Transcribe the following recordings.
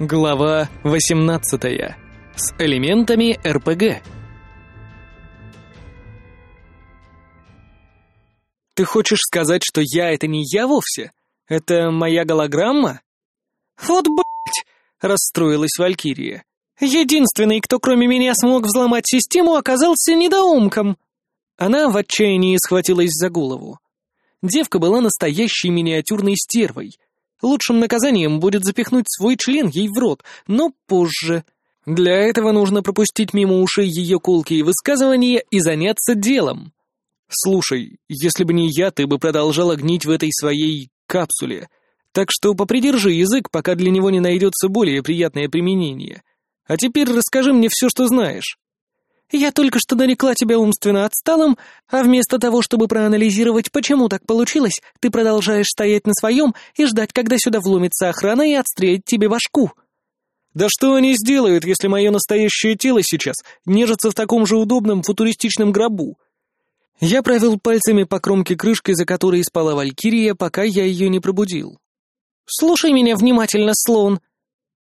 Глава 18. С элементами РПГ. Ты хочешь сказать, что я — это не я вовсе? Это моя голограмма? Вот блять! расстроилась Валькирия. Единственный, кто кроме меня смог взломать систему, оказался недоумком. Она в отчаянии схватилась за голову. Девка была настоящей миниатюрной стервой — Лучшим наказанием будет запихнуть свой член ей в рот, но позже. Для этого нужно пропустить мимо ушей ее колкие высказывания и заняться делом. Слушай, если бы не я, ты бы продолжала гнить в этой своей капсуле. Так что попридержи язык, пока для него не найдется более приятное применение. А теперь расскажи мне все, что знаешь. Я только что нарекла тебя умственно отсталым, а вместо того, чтобы проанализировать, почему так получилось, ты продолжаешь стоять на своем и ждать, когда сюда вломится охрана и отстрелит тебе башку. Да что они сделают, если мое настоящее тело сейчас нежится в таком же удобном футуристичном гробу? Я провел пальцами по кромке крышки, за которой спала Валькирия, пока я ее не пробудил. «Слушай меня внимательно, слон!»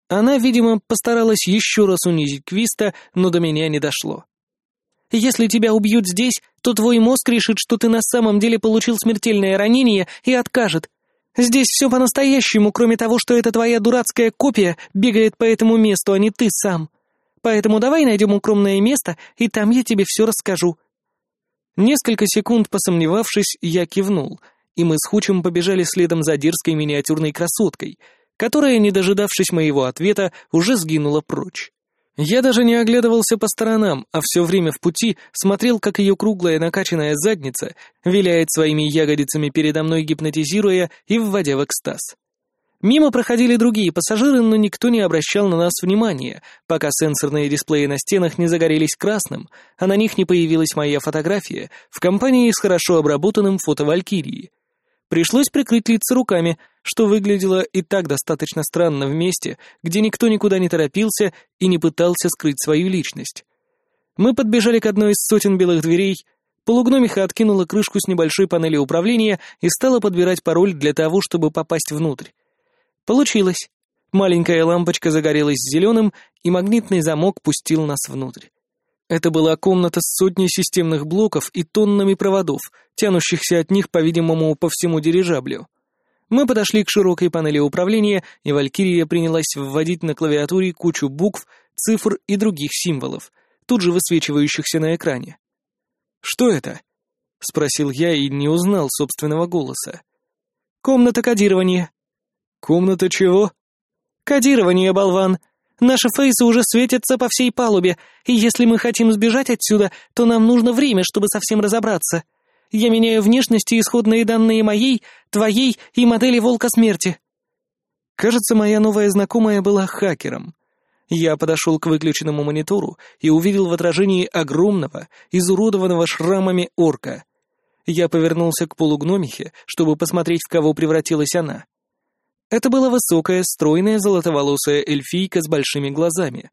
Она, видимо, постаралась еще раз унизить Квиста, но до меня не дошло. Если тебя убьют здесь, то твой мозг решит, что ты на самом деле получил смертельное ранение и откажет. Здесь все по-настоящему, кроме того, что эта твоя дурацкая копия бегает по этому месту, а не ты сам. Поэтому давай найдем укромное место, и там я тебе все расскажу». Несколько секунд посомневавшись, я кивнул, и мы с Хучем побежали следом за дерзкой миниатюрной красоткой, которая, не дожидавшись моего ответа, уже сгинула прочь. Я даже не оглядывался по сторонам, а все время в пути смотрел, как ее круглая накачанная задница виляет своими ягодицами передо мной, гипнотизируя и вводя в экстаз. Мимо проходили другие пассажиры, но никто не обращал на нас внимания, пока сенсорные дисплеи на стенах не загорелись красным, а на них не появилась моя фотография в компании с хорошо обработанным фото. Пришлось прикрыть лица руками, что выглядело и так достаточно странно в месте, где никто никуда не торопился и не пытался скрыть свою личность. Мы подбежали к одной из сотен белых дверей, полугномиха откинула крышку с небольшой панели управления и стала подбирать пароль для того, чтобы попасть внутрь. Получилось. Маленькая лампочка загорелась зеленым, и магнитный замок пустил нас внутрь. Это была комната с сотней системных блоков и тоннами проводов, тянущихся от них, по-видимому, по всему дирижаблю. Мы подошли к широкой панели управления, и Валькирия принялась вводить на клавиатуре кучу букв, цифр и других символов, тут же высвечивающихся на экране. «Что это?» — спросил я и не узнал собственного голоса. «Комната кодирования». «Комната чего?» «Кодирование, болван. Наши фейсы уже светятся по всей палубе, и если мы хотим сбежать отсюда, то нам нужно время, чтобы совсем разобраться. Я меняю внешность и исходные данные моей, твоей и модели Волка Смерти». Кажется, моя новая знакомая была хакером. Я подошел к выключенному монитору и увидел в отражении огромного, изуродованного шрамами орка. Я повернулся к полугномихе, чтобы посмотреть, в кого превратилась она. Это была высокая, стройная, золотоволосая эльфийка с большими глазами.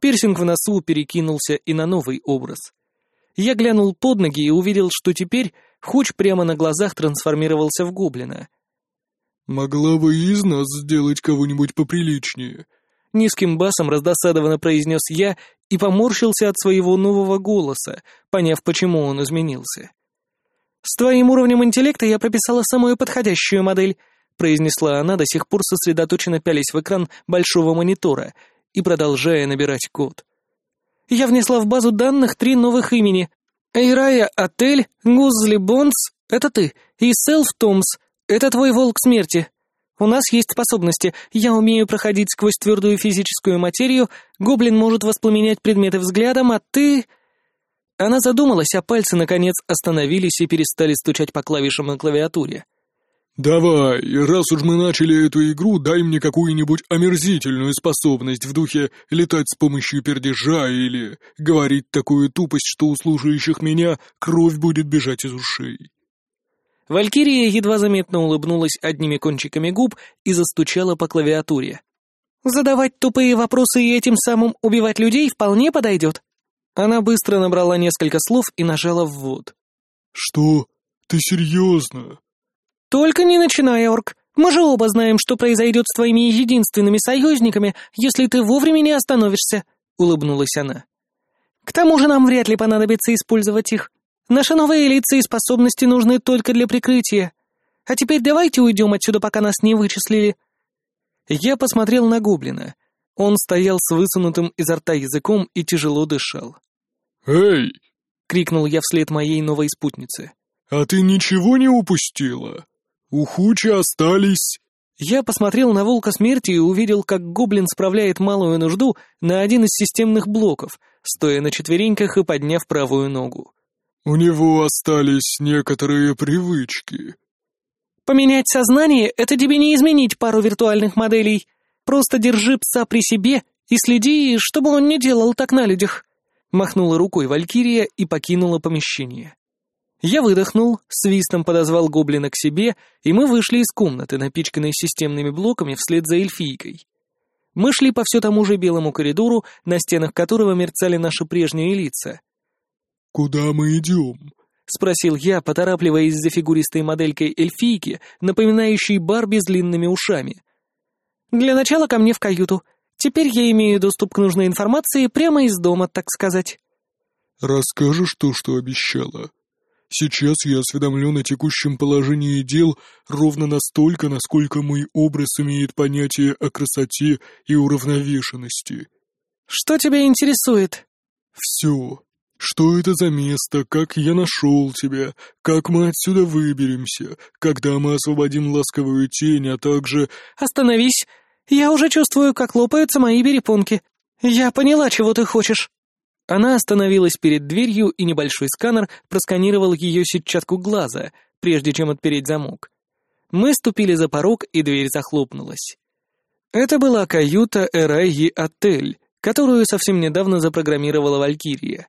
Пирсинг в носу перекинулся и на новый образ. Я глянул под ноги и увидел, что теперь Хуч прямо на глазах трансформировался в гоблина. «Могла бы из нас сделать кого-нибудь поприличнее», — низким басом раздосадованно произнес я и поморщился от своего нового голоса, поняв, почему он изменился. «С твоим уровнем интеллекта я прописала самую подходящую модель», произнесла она, до сих пор сосредоточенно пялись в экран большого монитора и продолжая набирать код. «Я внесла в базу данных три новых имени. Эйрая Отель, Гузли Бонс — это ты, и Селф Томс — это твой волк смерти. У нас есть способности. Я умею проходить сквозь твердую физическую материю, гоблин может воспламенять предметы взглядом, а ты...» Она задумалась, а пальцы, наконец, остановились и перестали стучать по клавишам на клавиатуре. «Давай, раз уж мы начали эту игру, дай мне какую-нибудь омерзительную способность в духе летать с помощью пердежа или говорить такую тупость, что у слушающих меня кровь будет бежать из ушей». Валькирия едва заметно улыбнулась одними кончиками губ и застучала по клавиатуре. «Задавать тупые вопросы и этим самым убивать людей вполне подойдет». Она быстро набрала несколько слов и нажала «ввод». «Что? Ты серьезно?» «Только не начинай, Орк. Мы же оба знаем, что произойдет с твоими единственными союзниками, если ты вовремя не остановишься», — улыбнулась она. «К тому же нам вряд ли понадобится использовать их. Наши новые лица и способности нужны только для прикрытия. А теперь давайте уйдем отсюда, пока нас не вычислили». Я посмотрел на гоблина. Он стоял с высунутым изо рта языком и тяжело дышал. «Эй!» — крикнул я вслед моей новой спутнице. «А ты ничего не упустила? У Хучи остались...» Я посмотрел на волка смерти и увидел, как гоблин справляет малую нужду на один из системных блоков, стоя на четвереньках и подняв правую ногу. «У него остались некоторые привычки». «Поменять сознание — это тебе не изменить пару виртуальных моделей. Просто держи пса при себе и следи, чтобы он не делал так на людях», — махнула рукой Валькирия и покинула помещение. Я выдохнул, свистом подозвал гоблина к себе, и мы вышли из комнаты, напичканной системными блоками вслед за эльфийкой. Мы шли по все тому же белому коридору, на стенах которого мерцали наши прежние лица. «Куда мы идем?» — спросил я, поторапливаясь за фигуристой моделькой эльфийки, напоминающей Барби с длинными ушами. «Для начала ко мне в каюту. Теперь я имею доступ к нужной информации прямо из дома, так сказать». «Расскажешь то, что обещала?» Сейчас я осведомлен о текущем положении дел ровно настолько, насколько мой образ имеет понятие о красоте и уравновешенности. Что тебя интересует? Все. Что это за место, как я нашел тебя, как мы отсюда выберемся, когда мы освободим ласковую тень, а также... Остановись. Я уже чувствую, как лопаются мои перепонки. Я поняла, чего ты хочешь. Она остановилась перед дверью, и небольшой сканер просканировал ее сетчатку глаза, прежде чем отпереть замок. Мы ступили за порог, и дверь захлопнулась. Это была каюта Эрайи Отель, которую совсем недавно запрограммировала Валькирия.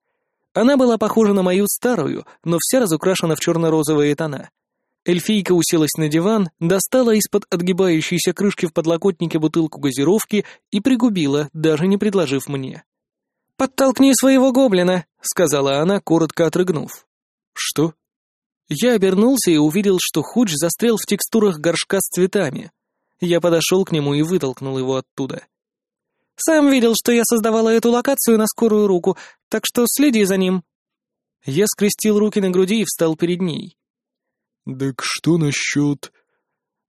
Она была похожа на мою старую, но вся разукрашена в черно-розовые тона. Эльфийка уселась на диван, достала из-под отгибающейся крышки в подлокотнике бутылку газировки и пригубила, даже не предложив мне. «Подтолкни своего гоблина», — сказала она, коротко отрыгнув. «Что?» Я обернулся и увидел, что Худж застрял в текстурах горшка с цветами. Я подошел к нему и вытолкнул его оттуда. «Сам видел, что я создавала эту локацию на скорую руку, так что следи за ним». Я скрестил руки на груди и встал перед ней. «Так что насчет...»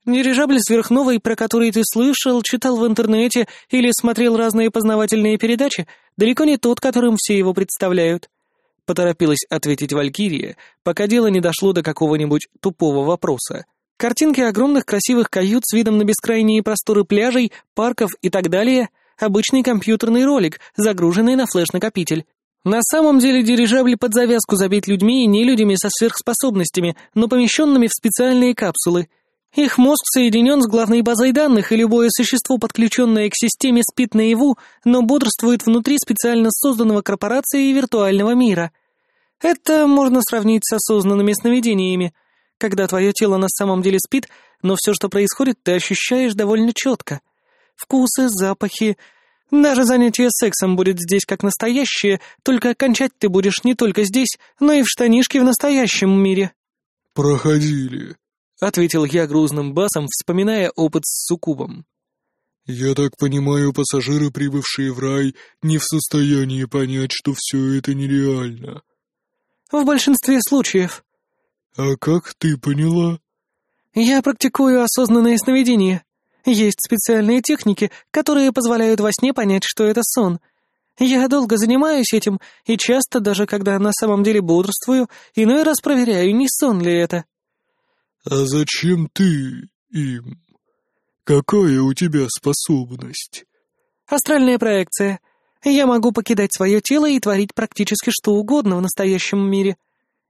Дирижабль сверхновой, про который ты слышал, читал в интернете или смотрел разные познавательные передачи, далеко не тот, которым все его представляют. Поторопилась ответить Валькирия, пока дело не дошло до какого-нибудь тупого вопроса. Картинки огромных красивых кают с видом на бескрайние просторы пляжей, парков и так далее — обычный компьютерный ролик, загруженный на флеш-накопитель. На самом деле дирижабль под завязку забит людьми и не людьми со сверхспособностями, но помещенными в специальные капсулы — их мозг соединен с главной базой данных, и любое существо, подключенное к системе, спит наяву, но бодрствует внутри специально созданного корпорацией виртуального мира. Это можно сравнить с осознанными сновидениями, когда твое тело на самом деле спит, но все, что происходит, ты ощущаешь довольно четко. Вкусы, запахи... Даже занятие сексом будет здесь как настоящее, только окончать ты будешь не только здесь, но и в штанишке в настоящем мире. «Проходили», — ответил я грузным басом, вспоминая опыт с суккубом. «Я так понимаю, пассажиры, прибывшие в рай, не в состоянии понять, что все это нереально». «В большинстве случаев». «А как ты поняла?» «Я практикую осознанное сновидение. Есть специальные техники, которые позволяют во сне понять, что это сон. Я долго занимаюсь этим, и часто, даже когда на самом деле бодрствую, иной раз проверяю, не сон ли это». «А зачем ты им? Какая у тебя способность?» «Астральная проекция. Я могу покидать свое тело и творить практически что угодно в настоящем мире.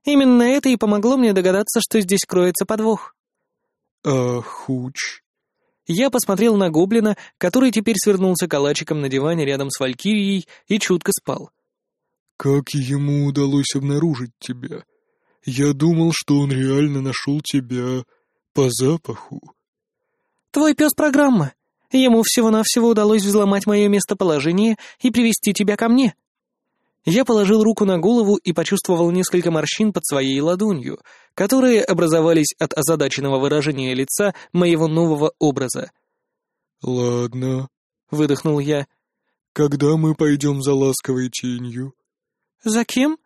Именно это и помогло мне догадаться, что здесь кроется подвох». «А Хуч?» Я посмотрел на гоблина, который теперь свернулся калачиком на диване рядом с Валькирией и чутко спал. «Как ему удалось обнаружить тебя? Я думал, что он реально нашел тебя по запаху. Твой пес программа. Ему всего-навсего удалось взломать мое местоположение и привести тебя ко мне. Я положил руку на голову и почувствовал несколько морщин под своей ладонью, которые образовались от озадаченного выражения лица моего нового образа. «Ладно», — выдохнул я. «Когда мы пойдем за ласковой тенью?» «За кем?»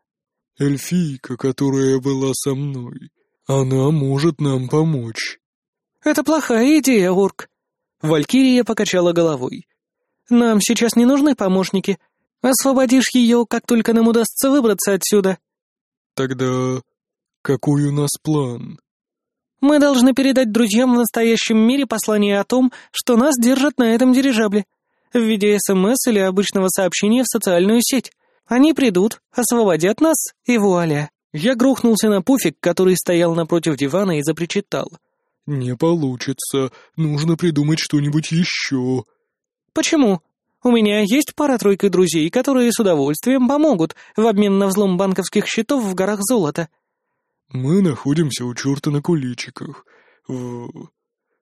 «Эльфийка, которая была со мной. Она может нам помочь». «Это плохая идея, Орк». Валькирия покачала головой. «Нам сейчас не нужны помощники. Освободишь ее, как только нам удастся выбраться отсюда». «Тогда какой у нас план?» «Мы должны передать друзьям в настоящем мире послание о том, что нас держат на этом дирижабле, в виде СМС или обычного сообщения в социальную сеть. Они придут, освободят нас, и вуаля». Я грохнулся на пуфик, который стоял напротив дивана, и запричитал. «Не получится. Нужно придумать что-нибудь еще». «Почему?» У меня есть пара-тройка друзей, которые с удовольствием помогут в обмен на взлом банковских счетов в горах золота». «Мы находимся у черта на куличиках, в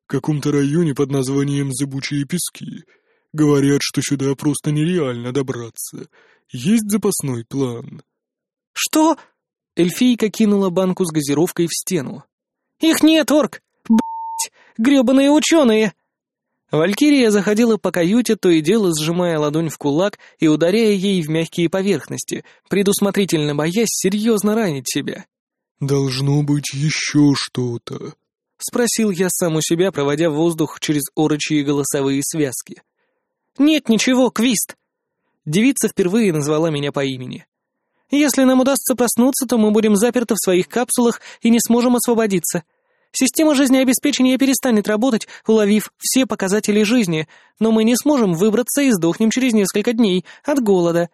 каком-то районе под названием Зыбучие пески. Говорят, что сюда просто нереально добраться. Есть запасной план». «Что?» Эльфийка кинула банку с газировкой в стену. «Их нет, орк! Блять! гребаные ученые!» Валькирия заходила по каюте, то и дело сжимая ладонь в кулак и ударяя ей в мягкие поверхности, предусмотрительно боясь серьезно ранить себя. «Должно быть еще что-то», — спросил я сам у себя, проводя воздух через орочьи голосовые связки. «Нет ничего, Квист!» Девица впервые назвала меня по имени. «Если нам удастся проснуться, то мы будем заперты в своих капсулах и не сможем освободиться. Система жизнеобеспечения перестанет работать, уловив все показатели жизни, но мы не сможем выбраться и сдохнем через несколько дней от голода.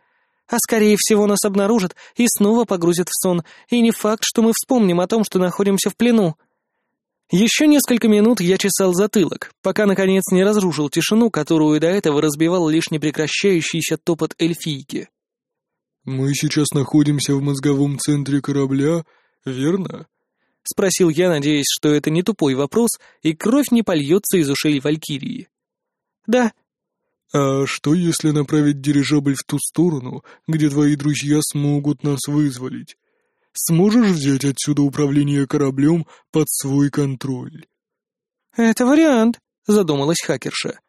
А скорее всего нас обнаружат и снова погрузят в сон, и не факт, что мы вспомним о том, что находимся в плену. Еще несколько минут я чесал затылок, пока, наконец, не разрушил тишину, которую до этого разбивал лишь непрекращающийся топот эльфийки. «Мы сейчас находимся в мозговом центре корабля, верно?» — спросил я, надеясь, что это не тупой вопрос, и кровь не польется из ушей Валькирии. «Да». «А что, если направить дирижабль в ту сторону, где твои друзья смогут нас вызволить? Сможешь взять отсюда управление кораблем под свой контроль?» «Это вариант», — задумалась хакерша.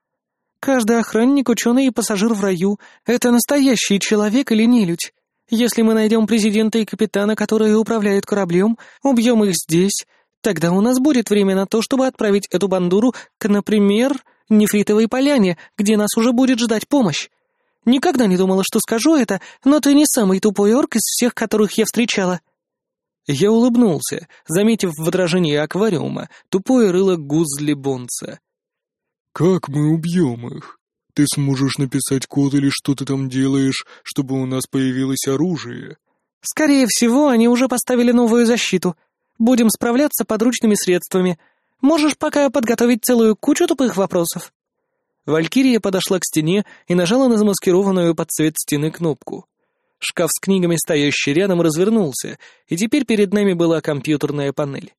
«Каждый охранник, ученый и пассажир в раю — это настоящий человек или нелюдь. Если мы найдем президента и капитана, которые управляют кораблем, убьем их здесь, тогда у нас будет время на то, чтобы отправить эту бандуру к, например, Нефритовой поляне, где нас уже будет ждать помощь. Никогда не думала, что скажу это, но ты не самый тупой орк из всех, которых я встречала». Я улыбнулся, заметив в отражении аквариума тупое рыло гузли Бонца. «Как мы убьем их?» Ты сможешь написать код или что ты там делаешь, чтобы у нас появилось оружие?» «Скорее всего, они уже поставили новую защиту. Будем справляться подручными средствами. Можешь пока подготовить целую кучу тупых вопросов». Валькирия подошла к стене и нажала на замаскированную под цвет стены кнопку. Шкаф с книгами, стоящий рядом, развернулся, и теперь перед нами была компьютерная панель.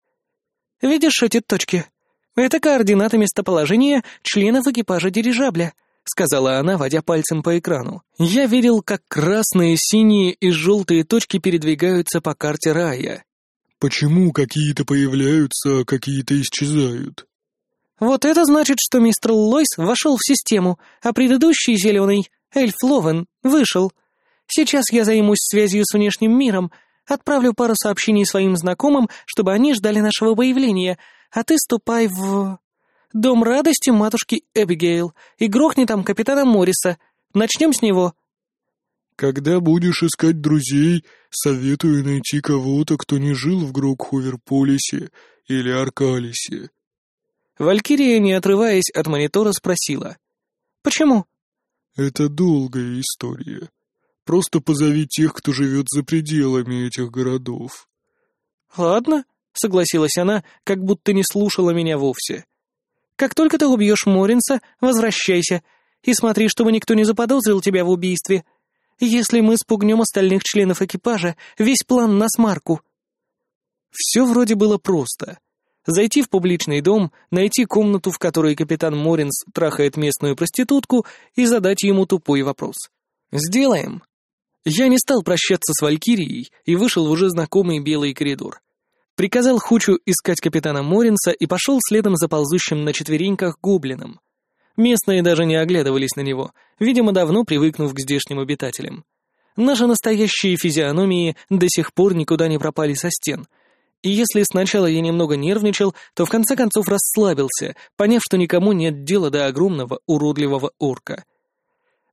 «Видишь эти точки? Это координаты местоположения членов экипажа дирижабля», — сказала она, водя пальцем по экрану. Я видел, как красные, синие и желтые точки передвигаются по карте рая. «Почему какие-то появляются, а какие-то исчезают?» «Вот это значит, что мистер Лойс вошел в систему, а предыдущий зеленый, Эльф Ловен, вышел. Сейчас я займусь связью с внешним миром, отправлю пару сообщений своим знакомым, чтобы они ждали нашего появления, а ты ступай в...» Дом радости матушки Эбигейл, и грохни там капитана Морриса. Начнем с него». «Когда будешь искать друзей, советую найти кого-то, кто не жил в Грокховерполисе или Аркалисе». Валькирия, не отрываясь от монитора, спросила. «Почему?» «Это долгая история. Просто позови тех, кто живет за пределами этих городов». «Ладно», — согласилась она, как будто не слушала меня вовсе. Как только ты убьешь Моринса, возвращайся. И смотри, чтобы никто не заподозрил тебя в убийстве. Если мы спугнем остальных членов экипажа, весь план на смарку». Все вроде было просто. Зайти в публичный дом, найти комнату, в которой капитан Моринс трахает местную проститутку, и задать ему тупой вопрос. «Сделаем». Я не стал прощаться с Валькирией и вышел в уже знакомый белый коридор. Приказал Хучу искать капитана Моринса и пошел следом за ползущим на четвереньках гоблином. Местные даже не оглядывались на него, видимо, давно привыкнув к здешним обитателям. Наши настоящие физиономии до сих пор никуда не пропали со стен. И если сначала я немного нервничал, то в конце концов расслабился, поняв, что никому нет дела до огромного уродливого орка.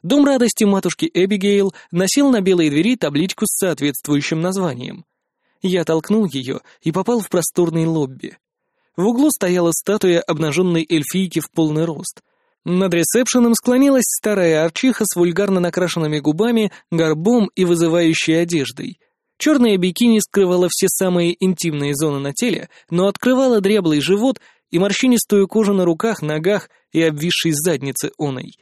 Дом радости матушки Эбигейл носил на белой двери табличку с соответствующим названием. Я толкнул ее и попал в просторный лобби. В углу стояла статуя обнаженной эльфийки в полный рост. Над ресепшеном склонилась старая арчиха с вульгарно накрашенными губами, горбом и вызывающей одеждой. Черная бикини скрывала все самые интимные зоны на теле, но открывала дряблый живот и морщинистую кожу на руках, ногах и обвисшей заднице оной.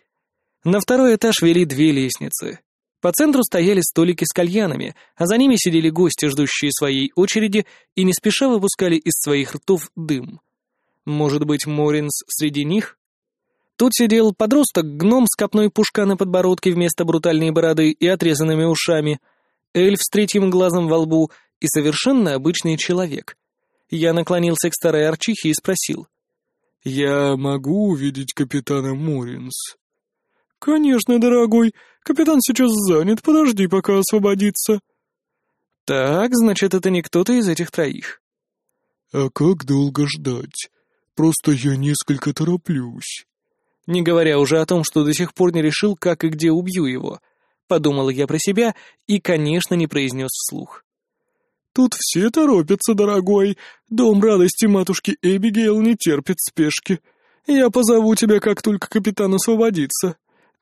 На второй этаж вели две лестницы. По центру стояли столики с кальянами, а за ними сидели гости, ждущие своей очереди, и не спеша выпускали из своих ртов дым. Может быть, Моринс среди них? Тут сидел подросток-гном с копной пушка на подбородке вместо брутальной бороды и отрезанными ушами, эльф с третьим глазом во лбу и совершенно обычный человек. Я наклонился к старой арчихе и спросил. «Я могу увидеть капитана Моринс?» «Конечно, дорогой. Капитан сейчас занят, подожди, пока освободится». «Так, значит, это не кто-то из этих троих». «А как долго ждать? Просто я несколько тороплюсь» не говоря уже о том, что до сих пор не решил, как и где убью его. Подумал я про себя и, конечно, не произнес вслух. «Тут все торопятся, дорогой. Дом радости матушки Эбигейл не терпит спешки. Я позову тебя, как только капитан освободится.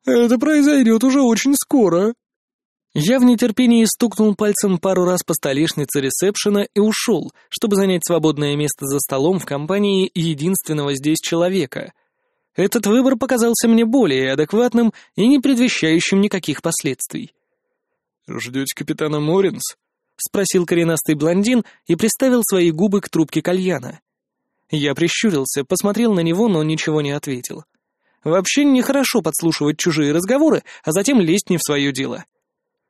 Это произойдет уже очень скоро». Я в нетерпении стукнул пальцем пару раз по столешнице ресепшена и ушел, чтобы занять свободное место за столом в компании единственного здесь человека — этот выбор показался мне более адекватным и не предвещающим никаких последствий. «Ждете капитана Моринс?» — спросил коренастый блондин и приставил свои губы к трубке кальяна. Я прищурился, посмотрел на него, но ничего не ответил. Вообще нехорошо подслушивать чужие разговоры, а затем лезть не в свое дело.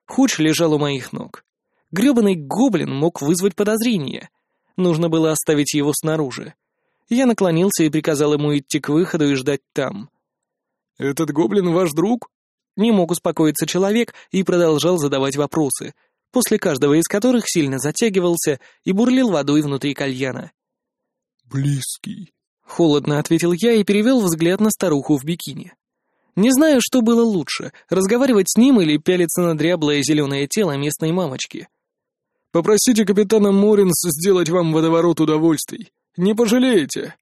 Хуч лежал у моих ног. Грёбаный гоблин мог вызвать подозрение. Нужно было оставить его снаружи. Я наклонился и приказал ему идти к выходу и ждать там. «Этот гоблин ваш друг?» Не мог успокоиться человек и продолжал задавать вопросы, после каждого из которых сильно затягивался и бурлил водой внутри кальяна. «Близкий», — холодно ответил я и перевел взгляд на старуху в бикини. Не знаю, что было лучше, разговаривать с ним или пялиться на дряблое зеленое тело местной мамочки. «Попросите капитана Моринс сделать вам водоворот удовольствий», не пожалеете.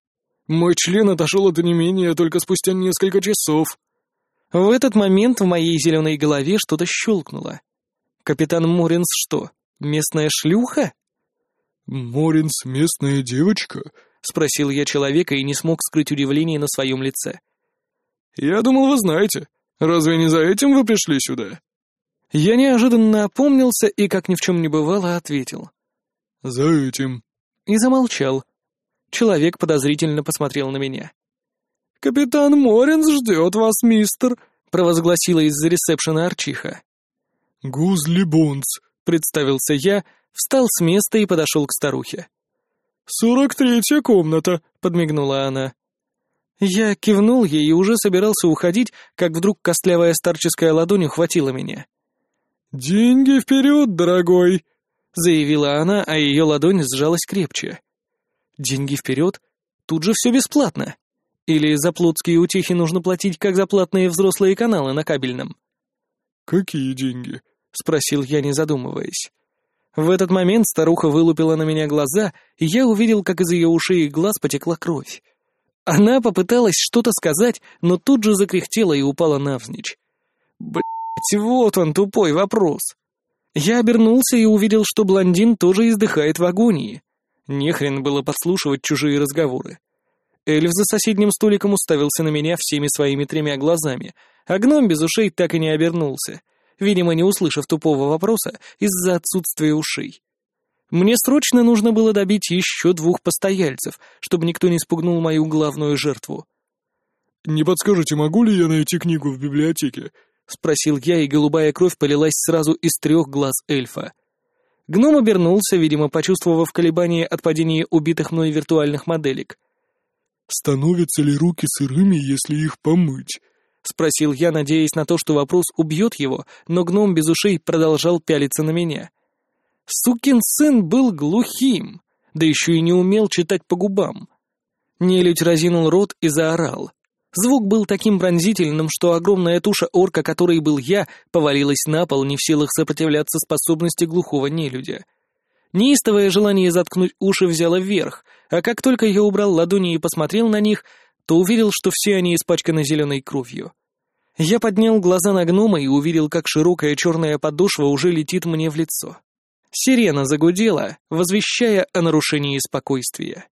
Мой член отошел от онемения только спустя несколько часов». В этот момент в моей зеленой голове что-то щелкнуло. «Капитан Моринс что, местная шлюха?» «Моринс местная девочка?» — спросил я человека и не смог скрыть удивление на своем лице. «Я думал, вы знаете. Разве не за этим вы пришли сюда?» Я неожиданно опомнился и, как ни в чем не бывало, ответил. «За этим». И замолчал, Человек подозрительно посмотрел на меня. «Капитан Моринс ждет вас, мистер», — провозгласила из-за ресепшена Арчиха. «Гузли Бонс», — представился я, встал с места и подошел к старухе. «Сорок третья комната», — подмигнула она. Я кивнул ей и уже собирался уходить, как вдруг костлявая старческая ладонь ухватила меня. «Деньги вперед, дорогой!» — заявила она, а ее ладонь сжалась крепче. Деньги вперед? Тут же все бесплатно. Или за плотские утехи нужно платить, как за платные взрослые каналы на кабельном? «Какие деньги?» — спросил я, не задумываясь. В этот момент старуха вылупила на меня глаза, и я увидел, как из ее ушей и глаз потекла кровь. Она попыталась что-то сказать, но тут же закряхтела и упала навзничь. Блять, вот он, тупой вопрос. Я обернулся и увидел, что блондин тоже издыхает в агонии. Нехрен было подслушивать чужие разговоры. Эльф за соседним столиком уставился на меня всеми своими тремя глазами, а гном без ушей так и не обернулся, видимо, не услышав тупого вопроса из-за отсутствия ушей. Мне срочно нужно было добить еще двух постояльцев, чтобы никто не спугнул мою главную жертву. «Не подскажете, могу ли я найти книгу в библиотеке? — спросил я, и голубая кровь полилась сразу из трех глаз эльфа. Гном обернулся, видимо, почувствовав колебания от падения убитых мной виртуальных моделек. «Становятся ли руки сырыми, если их помыть?» — спросил я, надеясь на то, что вопрос убьет его, но гном без ушей продолжал пялиться на меня. Сукин сын был глухим, да еще и не умел читать по губам. Нелюдь разинул рот и заорал. Звук был таким пронзительным, что огромная туша орка, которой был я, повалилась на пол, не в силах сопротивляться способности глухого нелюдя. Неистовое желание заткнуть уши взяло вверх, а как только я убрал ладони и посмотрел на них, то увидел, что все они испачканы зеленой кровью. Я поднял глаза на гнома и увидел, как широкая черная подошва уже летит мне в лицо. Сирена загудела, возвещая о нарушении спокойствия.